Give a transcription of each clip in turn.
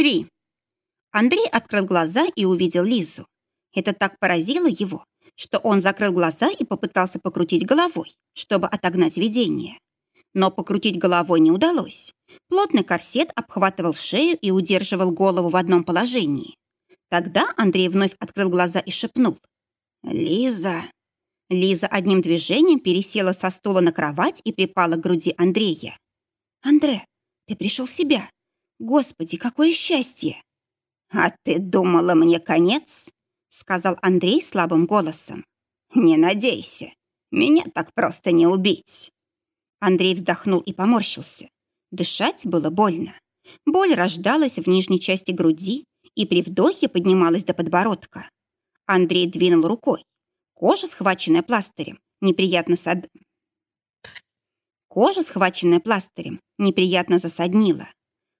Три. Андрей открыл глаза и увидел Лизу. Это так поразило его, что он закрыл глаза и попытался покрутить головой, чтобы отогнать видение. Но покрутить головой не удалось. Плотный корсет обхватывал шею и удерживал голову в одном положении. Тогда Андрей вновь открыл глаза и шепнул. «Лиза!» Лиза одним движением пересела со стула на кровать и припала к груди Андрея. «Андре, ты пришел в себя. Господи, какое счастье!» «А ты думала мне конец?» сказал Андрей слабым голосом. «Не надейся, меня так просто не убить». Андрей вздохнул и поморщился. Дышать было больно. Боль рождалась в нижней части груди и при вдохе поднималась до подбородка. Андрей двинул рукой. Кожа, схваченная пластырем, неприятно сад... Кожа, схваченная пластырем, неприятно засаднила.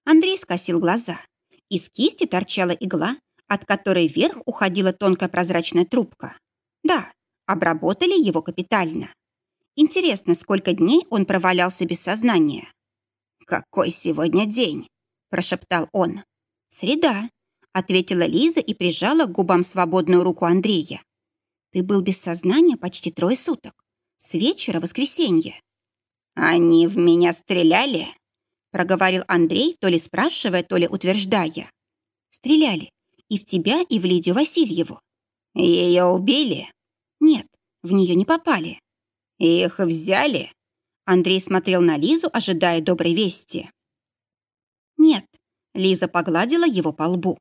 Андрей скосил глаза. Из кисти торчала игла, от которой вверх уходила тонкая прозрачная трубка. Да, обработали его капитально. Интересно, сколько дней он провалялся без сознания. «Какой сегодня день?» – прошептал он. «Среда», – ответила Лиза и прижала к губам свободную руку Андрея. «Ты был без сознания почти трое суток. С вечера воскресенье». «Они в меня стреляли?» – проговорил Андрей, то ли спрашивая, то ли утверждая. «Стреляли. И в тебя, и в Лидию Васильеву. Ее убили? Нет, в нее не попали. Их взяли? Андрей смотрел на Лизу, ожидая доброй вести. Нет, Лиза погладила его по лбу.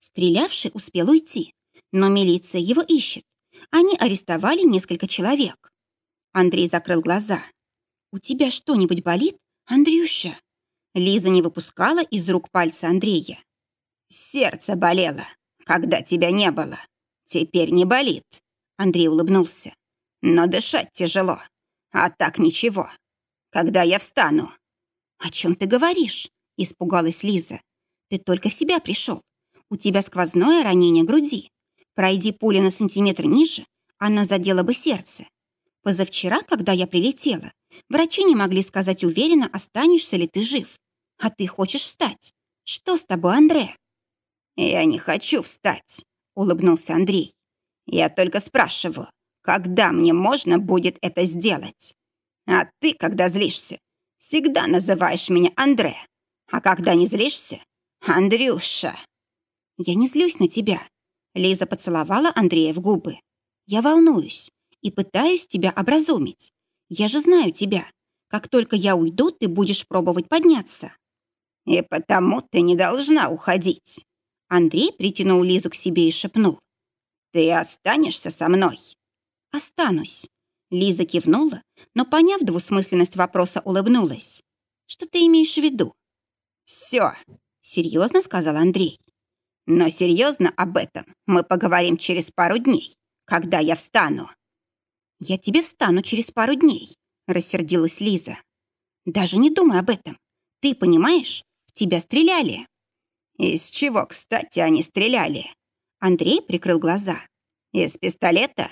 Стрелявший успел уйти, но милиция его ищет. Они арестовали несколько человек. Андрей закрыл глаза. «У тебя что-нибудь болит, Андрюша?» Лиза не выпускала из рук пальца Андрея. Сердце болело, когда тебя не было. Теперь не болит. Андрей улыбнулся. Но дышать тяжело. А так ничего. Когда я встану. О чем ты говоришь? Испугалась Лиза. Ты только в себя пришел. У тебя сквозное ранение груди. Пройди пуля на сантиметр ниже, она задела бы сердце. Позавчера, когда я прилетела, врачи не могли сказать уверенно, останешься ли ты жив. А ты хочешь встать. Что с тобой, Андре? «Я не хочу встать», — улыбнулся Андрей. «Я только спрашиваю, когда мне можно будет это сделать? А ты, когда злишься, всегда называешь меня Андре, а когда не злишься — Андрюша». «Я не злюсь на тебя», — Лиза поцеловала Андрея в губы. «Я волнуюсь и пытаюсь тебя образумить. Я же знаю тебя. Как только я уйду, ты будешь пробовать подняться». «И потому ты не должна уходить», Андрей притянул Лизу к себе и шепнул. «Ты останешься со мной?» «Останусь». Лиза кивнула, но, поняв двусмысленность вопроса, улыбнулась. «Что ты имеешь в виду?» «Все», — серьезно сказал Андрей. «Но серьезно об этом мы поговорим через пару дней, когда я встану». «Я тебе встану через пару дней», — рассердилась Лиза. «Даже не думай об этом. Ты понимаешь, тебя стреляли». «Из чего, кстати, они стреляли?» Андрей прикрыл глаза. «Из пистолета?»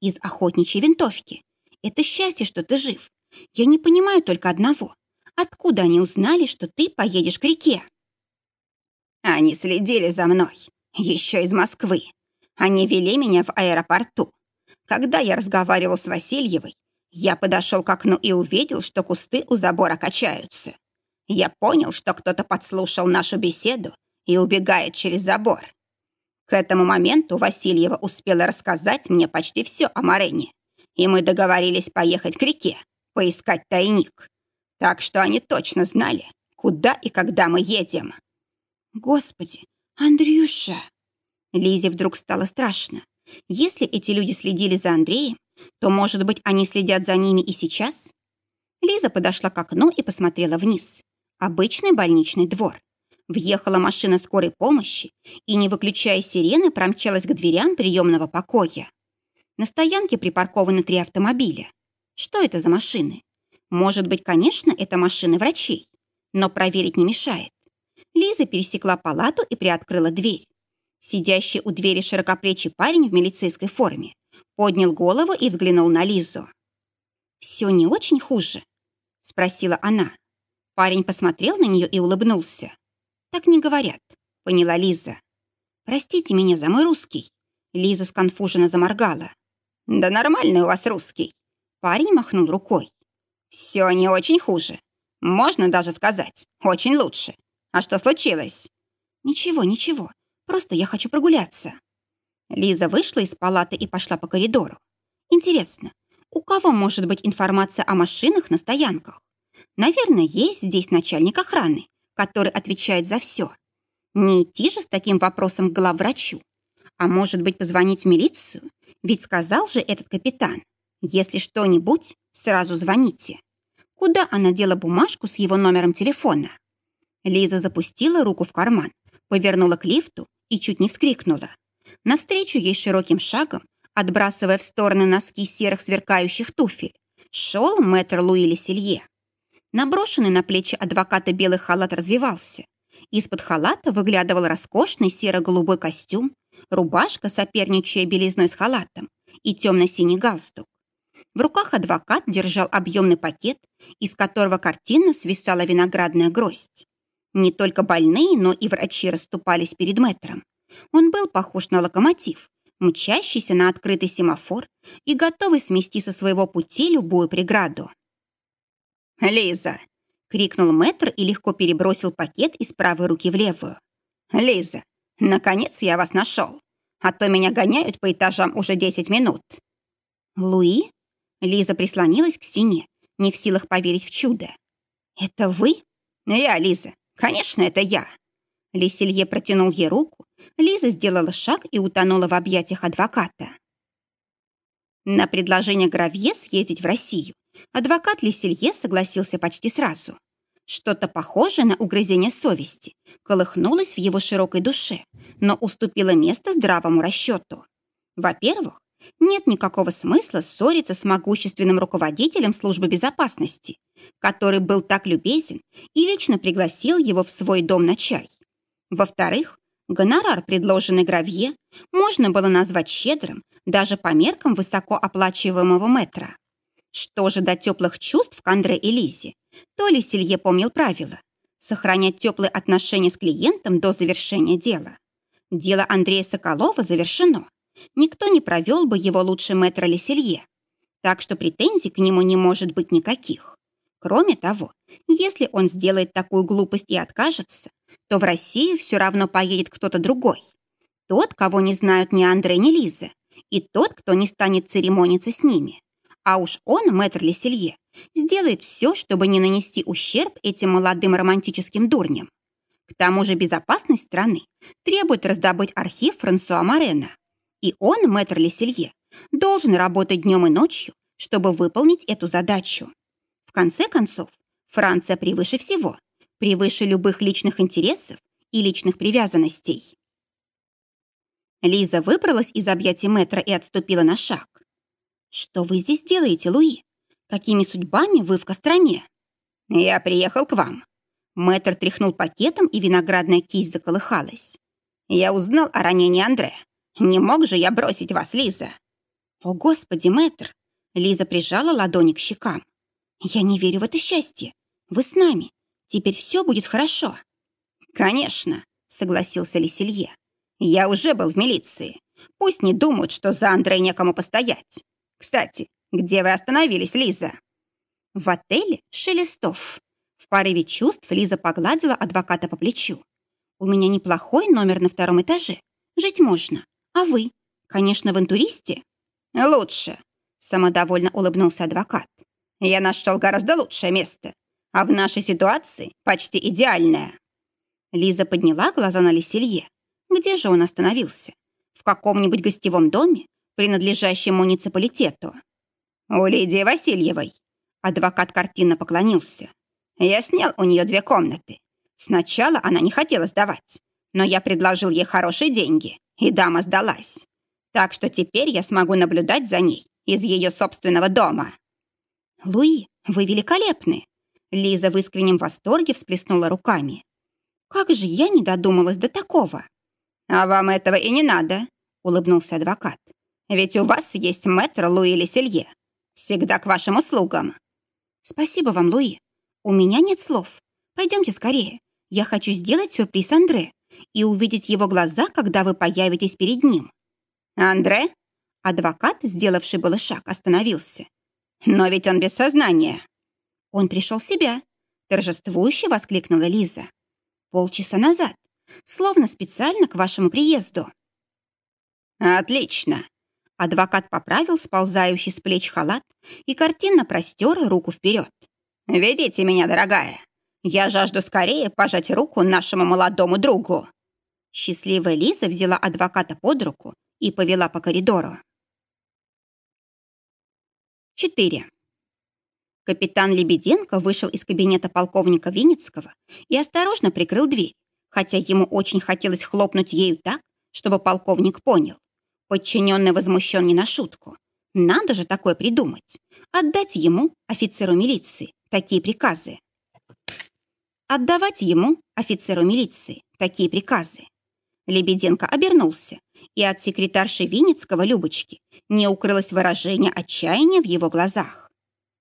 «Из охотничьей винтовки. Это счастье, что ты жив. Я не понимаю только одного. Откуда они узнали, что ты поедешь к реке?» «Они следили за мной. Еще из Москвы. Они вели меня в аэропорту. Когда я разговаривал с Васильевой, я подошел к окну и увидел, что кусты у забора качаются. Я понял, что кто-то подслушал нашу беседу и убегает через забор. К этому моменту Васильева успела рассказать мне почти все о Марене, и мы договорились поехать к реке, поискать тайник. Так что они точно знали, куда и когда мы едем. Господи, Андрюша! Лизе вдруг стало страшно. Если эти люди следили за Андреем, то, может быть, они следят за ними и сейчас? Лиза подошла к окну и посмотрела вниз. Обычный больничный двор. Въехала машина скорой помощи и, не выключая сирены, промчалась к дверям приемного покоя. На стоянке припаркованы три автомобиля. Что это за машины? Может быть, конечно, это машины врачей, но проверить не мешает. Лиза пересекла палату и приоткрыла дверь. Сидящий у двери широкоплечий парень в милицейской форме поднял голову и взглянул на Лизу. «Все не очень хуже?» – спросила она. Парень посмотрел на нее и улыбнулся. Так не говорят, поняла Лиза. Простите меня за мой русский. Лиза сконфуженно заморгала. Да нормальный у вас русский. Парень махнул рукой. Все не очень хуже. Можно даже сказать, очень лучше. А что случилось? Ничего, ничего. Просто я хочу прогуляться. Лиза вышла из палаты и пошла по коридору. Интересно, у кого может быть информация о машинах на стоянках? Наверное, есть здесь начальник охраны, который отвечает за все. Не идти же с таким вопросом к главврачу. А может быть, позвонить в милицию? Ведь сказал же этот капитан. Если что-нибудь, сразу звоните. Куда она дела бумажку с его номером телефона? Лиза запустила руку в карман, повернула к лифту и чуть не вскрикнула. Навстречу ей широким шагом, отбрасывая в стороны носки серых сверкающих туфель, шел мэтр Луи Леселье. Наброшенный на плечи адвоката белый халат развивался. Из-под халата выглядывал роскошный серо-голубой костюм, рубашка, соперничая белизной с халатом, и темно-синий галстук. В руках адвокат держал объемный пакет, из которого картинно свисала виноградная гроздь. Не только больные, но и врачи расступались перед мэтром. Он был похож на локомотив, мчащийся на открытый семафор и готовый смести со своего пути любую преграду. «Лиза!» — крикнул мэтр и легко перебросил пакет из правой руки в левую. «Лиза, наконец я вас нашел, а то меня гоняют по этажам уже десять минут». «Луи?» — Лиза прислонилась к стене, не в силах поверить в чудо. «Это вы?» «Я, Лиза. Конечно, это я». Леселье протянул ей руку, Лиза сделала шаг и утонула в объятиях адвоката. На предложение Гравье съездить в Россию Адвокат Леселье согласился почти сразу. Что-то похожее на угрызение совести колыхнулось в его широкой душе, но уступило место здравому расчету. Во-первых, нет никакого смысла ссориться с могущественным руководителем службы безопасности, который был так любезен и лично пригласил его в свой дом на чай. Во-вторых, гонорар, предложенный Гравье, можно было назвать щедрым даже по меркам высокооплачиваемого метра. Что же до теплых чувств к Андре и Лизе, то ли Силье помнил правила – сохранять теплые отношения с клиентом до завершения дела. Дело Андрея Соколова завершено. Никто не провел бы его лучше мэтра Леселье. Так что претензий к нему не может быть никаких. Кроме того, если он сделает такую глупость и откажется, то в Россию все равно поедет кто-то другой. Тот, кого не знают ни Андре, ни Лиза, и тот, кто не станет церемониться с ними. А уж он, мэтр Леселье, сделает все, чтобы не нанести ущерб этим молодым романтическим дурням. К тому же безопасность страны требует раздобыть архив Франсуа Морена. И он, мэтр Леселье, должен работать днем и ночью, чтобы выполнить эту задачу. В конце концов, Франция превыше всего, превыше любых личных интересов и личных привязанностей. Лиза выбралась из объятий мэтра и отступила на шаг. «Что вы здесь делаете, Луи? Какими судьбами вы в Костроме?» «Я приехал к вам». Мэтр тряхнул пакетом, и виноградная кисть заколыхалась. «Я узнал о ранении Андре. Не мог же я бросить вас, Лиза?» «О, Господи, мэтр!» Лиза прижала ладони к щекам. «Я не верю в это счастье. Вы с нами. Теперь все будет хорошо». «Конечно», — согласился Лисилье. «Я уже был в милиции. Пусть не думают, что за Андре некому постоять. Кстати, где вы остановились, Лиза?» «В отеле Шелестов». В порыве чувств Лиза погладила адвоката по плечу. «У меня неплохой номер на втором этаже. Жить можно. А вы? Конечно, в интуристе?» «Лучше», — самодовольно улыбнулся адвокат. «Я нашел гораздо лучшее место, а в нашей ситуации почти идеальное». Лиза подняла глаза на Лисилье. Где же он остановился? В каком-нибудь гостевом доме? Принадлежащим муниципалитету. У Лидии Васильевой. Адвокат картинно поклонился. Я снял у нее две комнаты. Сначала она не хотела сдавать, но я предложил ей хорошие деньги, и дама сдалась. Так что теперь я смогу наблюдать за ней из ее собственного дома. «Луи, вы великолепны!» Лиза в искреннем восторге всплеснула руками. «Как же я не додумалась до такого!» «А вам этого и не надо», — улыбнулся адвокат. Ведь у вас есть мэтр Луи Леселье. Всегда к вашим услугам». «Спасибо вам, Луи. У меня нет слов. Пойдемте скорее. Я хочу сделать сюрприз Андре и увидеть его глаза, когда вы появитесь перед ним». «Андре?» Адвокат, сделавший было шаг, остановился. «Но ведь он без сознания». «Он пришел в себя», — торжествующе воскликнула Лиза. «Полчаса назад, словно специально к вашему приезду». «Отлично!» Адвокат поправил сползающий с плеч халат и картинно простер руку вперед. «Ведите меня, дорогая. Я жажду скорее пожать руку нашему молодому другу». Счастливая Лиза взяла адвоката под руку и повела по коридору. 4. Капитан Лебеденко вышел из кабинета полковника Винницкого и осторожно прикрыл дверь, хотя ему очень хотелось хлопнуть ею так, чтобы полковник понял. Подчиненный возмущен не на шутку. Надо же такое придумать. Отдать ему, офицеру милиции, такие приказы. Отдавать ему, офицеру милиции, такие приказы. Лебеденко обернулся, и от секретарши Винницкого Любочки не укрылось выражение отчаяния в его глазах.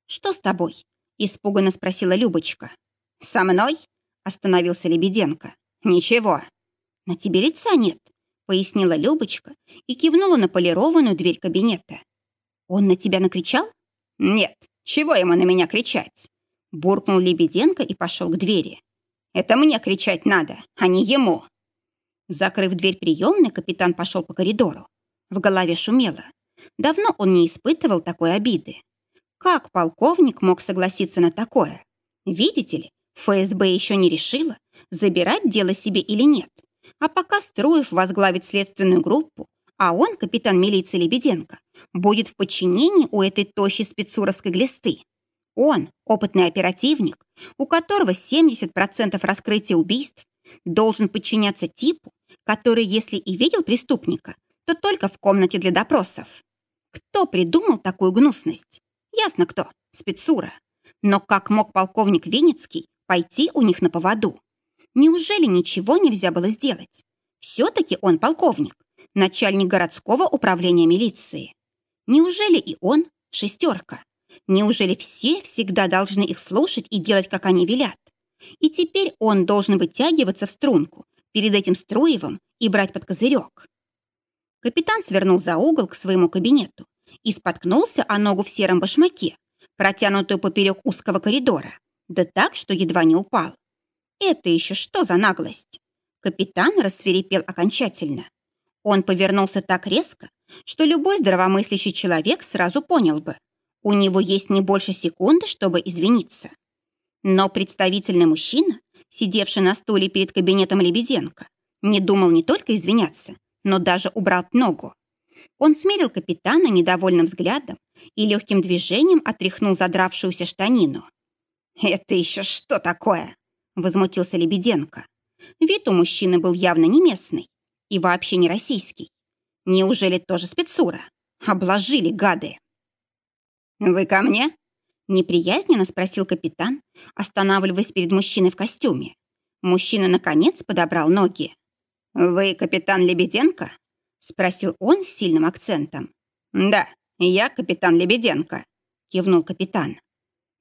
«Что с тобой?» – испуганно спросила Любочка. «Со мной?» – остановился Лебеденко. «Ничего». «На тебе лица нет», — пояснила Любочка и кивнула на полированную дверь кабинета. «Он на тебя накричал?» «Нет, чего ему на меня кричать?» Буркнул Лебеденко и пошел к двери. «Это мне кричать надо, а не ему!» Закрыв дверь приемной, капитан пошел по коридору. В голове шумело. Давно он не испытывал такой обиды. Как полковник мог согласиться на такое? Видите ли, ФСБ еще не решила, забирать дело себе или нет. А пока Струев возглавит следственную группу, а он, капитан милиции Лебеденко, будет в подчинении у этой тощей спецуровской глисты. Он, опытный оперативник, у которого 70% раскрытия убийств, должен подчиняться типу, который, если и видел преступника, то только в комнате для допросов. Кто придумал такую гнусность? Ясно кто, спецура. Но как мог полковник Винницкий пойти у них на поводу? Неужели ничего нельзя было сделать? Все-таки он полковник, начальник городского управления милиции. Неужели и он шестерка? Неужели все всегда должны их слушать и делать, как они велят? И теперь он должен вытягиваться в струнку перед этим Струевым и брать под козырек. Капитан свернул за угол к своему кабинету и споткнулся о ногу в сером башмаке, протянутую поперек узкого коридора, да так, что едва не упал. Это еще что за наглость? Капитан рассверепел окончательно. Он повернулся так резко, что любой здравомыслящий человек сразу понял бы. У него есть не больше секунды, чтобы извиниться. Но представительный мужчина, сидевший на стуле перед кабинетом Лебеденко, не думал не только извиняться, но даже убрал ногу. Он смерил капитана недовольным взглядом и легким движением отряхнул задравшуюся штанину. «Это еще что такое?» Возмутился Лебеденко. Вид у мужчины был явно не местный и вообще не российский. Неужели тоже спецура? Обложили гады. «Вы ко мне?» Неприязненно спросил капитан, останавливаясь перед мужчиной в костюме. Мужчина, наконец, подобрал ноги. «Вы капитан Лебеденко?» Спросил он с сильным акцентом. «Да, я капитан Лебеденко», кивнул капитан.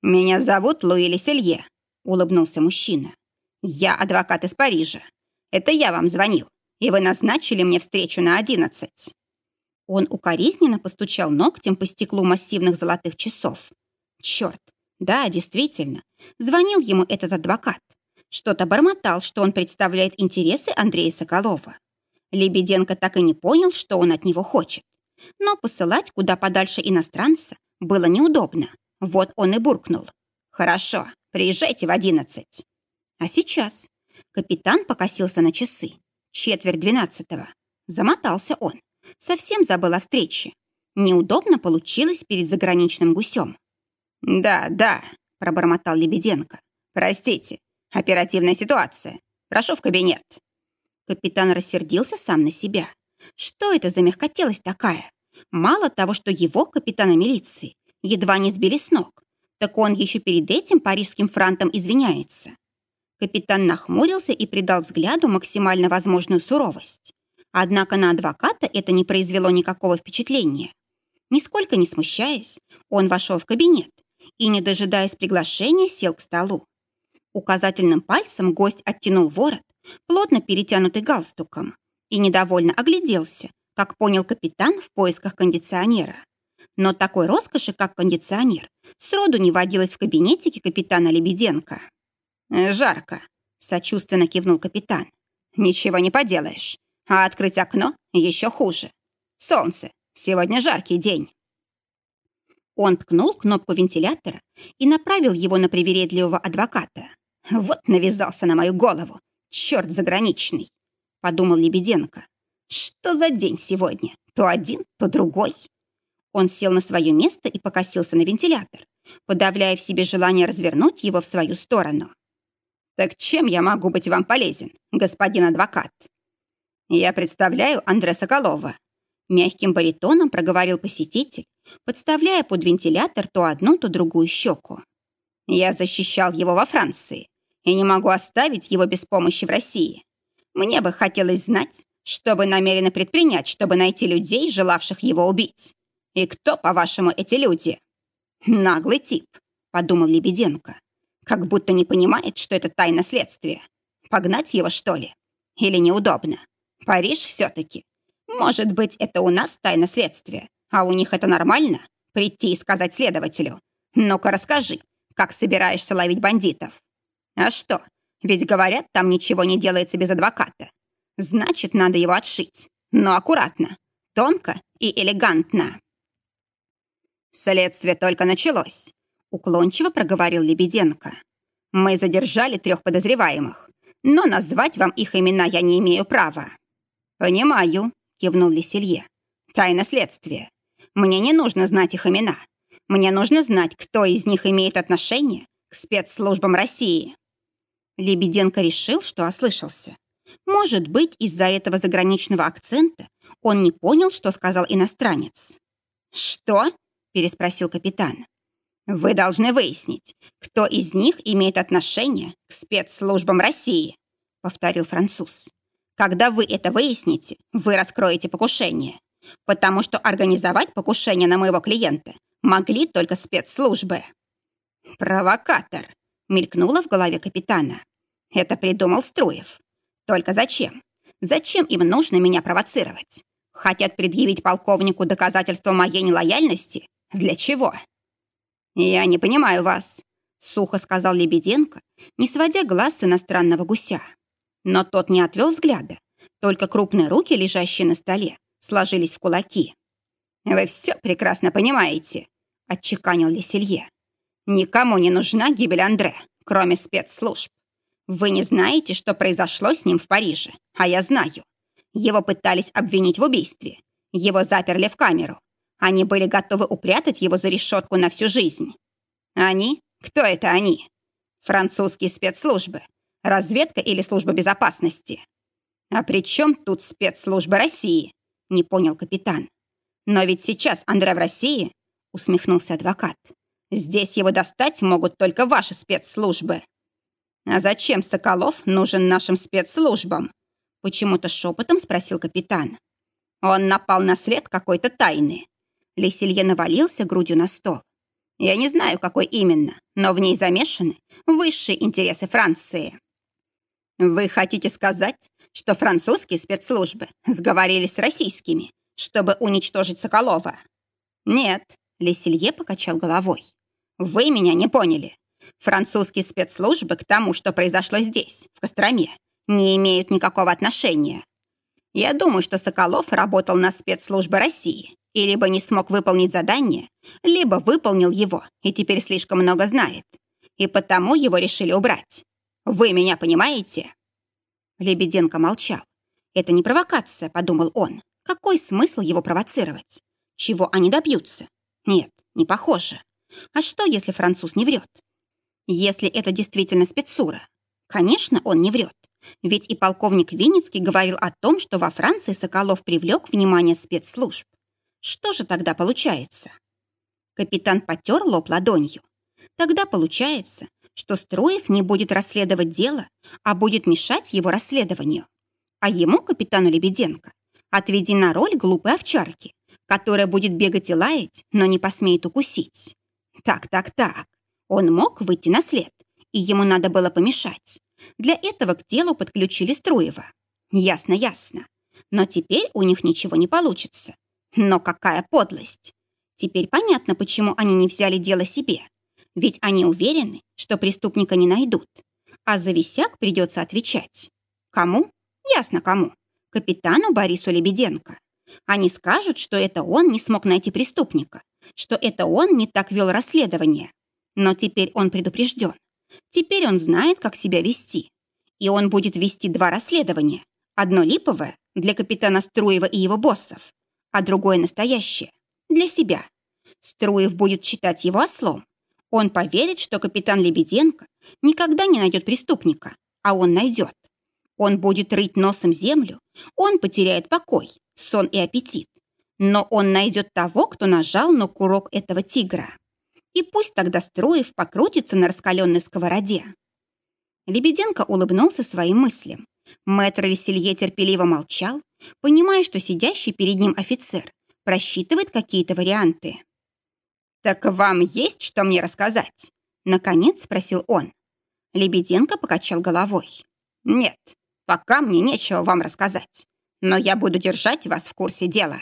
«Меня зовут Луи Леселье. — улыбнулся мужчина. «Я адвокат из Парижа. Это я вам звонил, и вы назначили мне встречу на одиннадцать». Он укоризненно постучал ногтем по стеклу массивных золотых часов. Черт, да, действительно, звонил ему этот адвокат. Что-то бормотал, что он представляет интересы Андрея Соколова. Лебеденко так и не понял, что он от него хочет. Но посылать куда подальше иностранца было неудобно. Вот он и буркнул. «Хорошо, Приезжайте в одиннадцать. А сейчас? Капитан покосился на часы. Четверть двенадцатого. Замотался он. Совсем забыл о встрече. Неудобно получилось перед заграничным гусем. «Да, да», — пробормотал Лебеденко. «Простите, оперативная ситуация. Прошу в кабинет». Капитан рассердился сам на себя. Что это за мягкотелость такая? Мало того, что его, капитана милиции, едва не сбили с ног, так он еще перед этим парижским франтом извиняется. Капитан нахмурился и придал взгляду максимально возможную суровость. Однако на адвоката это не произвело никакого впечатления. Нисколько не смущаясь, он вошел в кабинет и, не дожидаясь приглашения, сел к столу. Указательным пальцем гость оттянул ворот, плотно перетянутый галстуком, и недовольно огляделся, как понял капитан в поисках кондиционера. Но такой роскоши, как кондиционер, сроду не водилось в кабинетике капитана Лебеденко. «Э, «Жарко», — сочувственно кивнул капитан. «Ничего не поделаешь. А открыть окно еще хуже. Солнце. Сегодня жаркий день». Он ткнул кнопку вентилятора и направил его на привередливого адвоката. «Вот навязался на мою голову. Черт заграничный!» — подумал Лебеденко. «Что за день сегодня? То один, то другой». Он сел на свое место и покосился на вентилятор, подавляя в себе желание развернуть его в свою сторону. «Так чем я могу быть вам полезен, господин адвокат?» «Я представляю Андре Соколова», — мягким баритоном проговорил посетитель, подставляя под вентилятор то одну, то другую щеку. «Я защищал его во Франции и не могу оставить его без помощи в России. Мне бы хотелось знать, что вы намерены предпринять, чтобы найти людей, желавших его убить. И кто, по-вашему, эти люди?» «Наглый тип», — подумал Лебеденко. «Как будто не понимает, что это тайна следствия. Погнать его, что ли? Или неудобно? Париж все-таки. Может быть, это у нас тайна следствия, а у них это нормально? Прийти и сказать следователю. Ну-ка расскажи, как собираешься ловить бандитов? А что, ведь говорят, там ничего не делается без адвоката. Значит, надо его отшить. Но аккуратно, тонко и элегантно. Следствие только началось, уклончиво проговорил Лебеденко. Мы задержали трех подозреваемых, но назвать вам их имена я не имею права. Понимаю, кивнул Леселье. Тайна следствия. Мне не нужно знать их имена. Мне нужно знать, кто из них имеет отношение к спецслужбам России. Лебеденко решил, что ослышался. Может быть, из-за этого заграничного акцента он не понял, что сказал иностранец. «Что?» – переспросил капитан. «Вы должны выяснить, кто из них имеет отношение к спецслужбам России», – повторил француз. «Когда вы это выясните, вы раскроете покушение потому что организовать покушение на моего клиента могли только спецслужбы. «Провокатор», — мелькнуло в голове капитана. «Это придумал Струев. Только зачем? Зачем им нужно меня провоцировать? Хотят предъявить полковнику доказательства моей нелояльности? Для чего?» «Я не понимаю вас», — сухо сказал Лебеденко, не сводя глаз с иностранного гуся. Но тот не отвел взгляда, только крупные руки, лежащие на столе, сложились в кулаки. «Вы все прекрасно понимаете», — отчеканил Леселье. «Никому не нужна гибель Андре, кроме спецслужб. Вы не знаете, что произошло с ним в Париже, а я знаю. Его пытались обвинить в убийстве. Его заперли в камеру. Они были готовы упрятать его за решетку на всю жизнь. Они? Кто это они? Французские спецслужбы. Разведка или служба безопасности? А при чем тут спецслужбы России? не понял капитан. «Но ведь сейчас Андре в России», — усмехнулся адвокат. «Здесь его достать могут только ваши спецслужбы». «А зачем Соколов нужен нашим спецслужбам?» Почему-то шепотом спросил капитан. Он напал на след какой-то тайны. Леселье навалился грудью на стол. Я не знаю, какой именно, но в ней замешаны высшие интересы Франции. Вы хотите сказать, что французские спецслужбы сговорились с российскими, чтобы уничтожить Соколова. Нет, Леселье покачал головой. Вы меня не поняли. Французские спецслужбы к тому, что произошло здесь, в Костроме, не имеют никакого отношения. Я думаю, что Соколов работал на спецслужбы России и либо не смог выполнить задание, либо выполнил его и теперь слишком много знает. И потому его решили убрать. Вы меня понимаете? Лебеденко молчал. «Это не провокация», — подумал он. «Какой смысл его провоцировать? Чего они добьются? Нет, не похоже. А что, если француз не врет? Если это действительно спецура? Конечно, он не врет. Ведь и полковник Винницкий говорил о том, что во Франции Соколов привлек внимание спецслужб. Что же тогда получается? Капитан потер лоб ладонью. Тогда получается, что Строев не будет расследовать дело, а будет мешать его расследованию. А ему, капитану Лебеденко, отведена роль глупой овчарки, которая будет бегать и лаять, но не посмеет укусить. Так, так, так. Он мог выйти на след и ему надо было помешать. Для этого к делу подключили Струева. Ясно, ясно. Но теперь у них ничего не получится. Но какая подлость! Теперь понятно, почему они не взяли дело себе. Ведь они уверены, что преступника не найдут. А за висяк придется отвечать. Кому? Ясно кому. Капитану Борису Лебеденко. Они скажут, что это он не смог найти преступника, что это он не так вел расследование. Но теперь он предупрежден. Теперь он знает, как себя вести. И он будет вести два расследования. Одно липовое для капитана Струева и его боссов, а другое настоящее для себя. Струев будет считать его ослом. Он поверит, что капитан Лебеденко никогда не найдет преступника, а он найдет. Он будет рыть носом землю, он потеряет покой, сон и аппетит. Но он найдет того, кто нажал на курок этого тигра. И пусть тогда Строев покрутится на раскаленной сковороде. Лебеденко улыбнулся своим мыслям. Мэтр Леселье терпеливо молчал, понимая, что сидящий перед ним офицер просчитывает какие-то варианты. «Так вам есть что мне рассказать?» Наконец спросил он. Лебеденко покачал головой. «Нет, пока мне нечего вам рассказать, но я буду держать вас в курсе дела».